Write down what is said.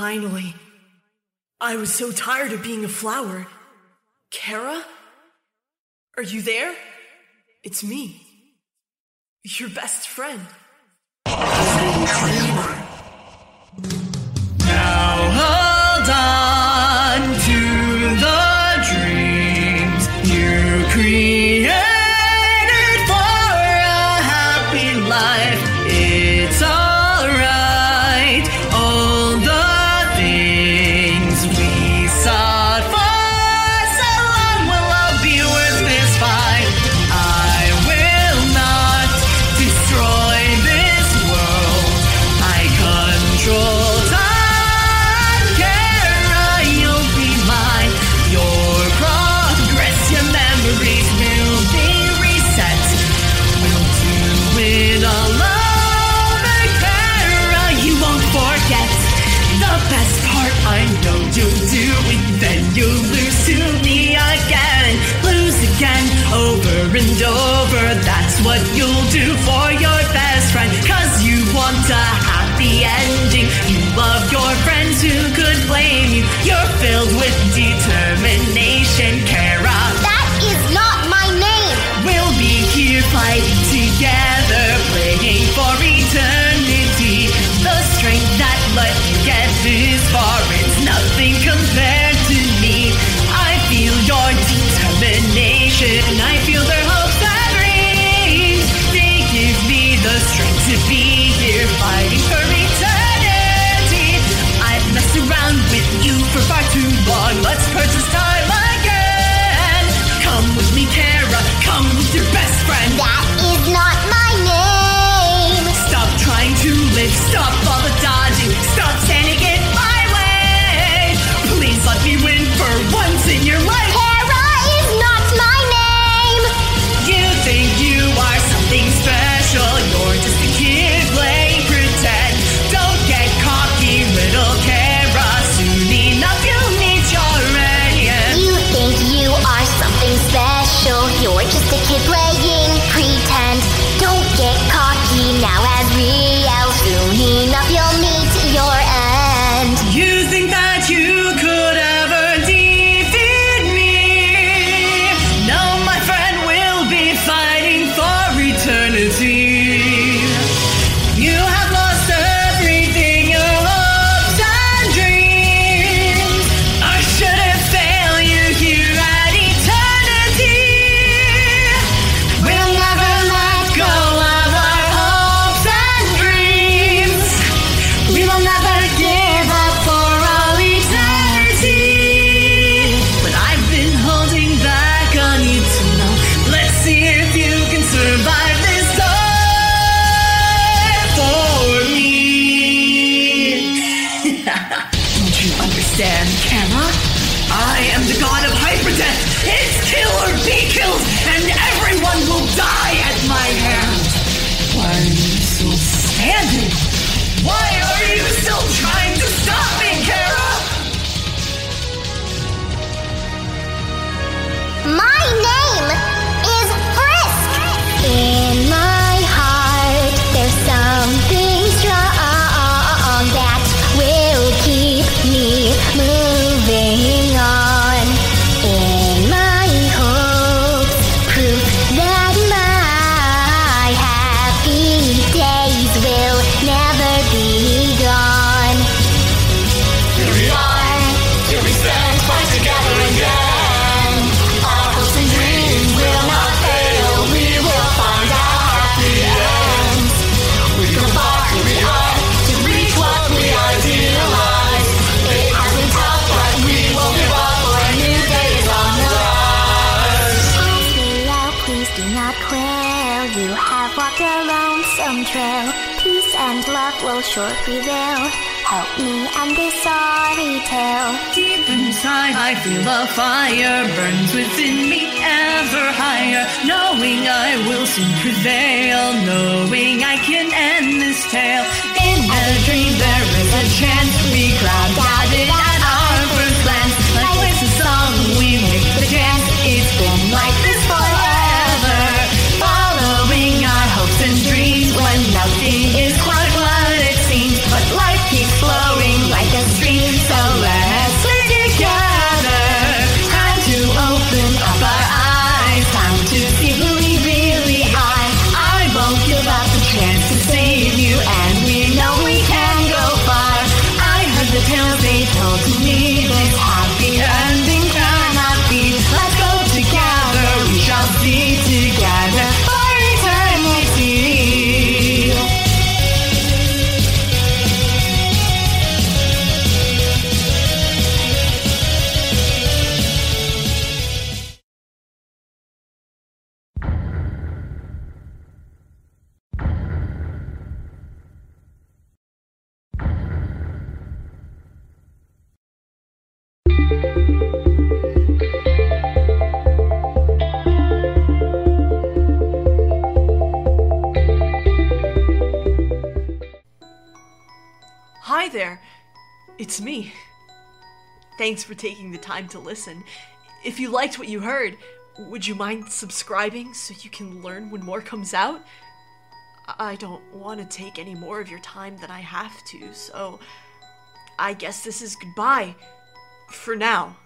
Finally. I was so tired of being a flower. Chara? Are you there? It's me. Your best friend. over and over. That's what you'll do for your best friend. Cause you want a happy ending. You love your friends who could blame you. You're filled with determination. die at my hands. Why are you so standing? do not quail. You have walked a lonesome trail. Peace and love will sure prevail. Help me end this sorry tale. Deep inside, I feel a fire burns within me ever higher. Knowing I will soon prevail. Knowing I can end this tale. In a dream, there is a chance. There. It's me. Thanks for taking the time to listen. If you liked what you heard, would you mind subscribing so you can learn when more comes out? I don't want to take any more of your time than I have to, so I guess this is goodbye. For now.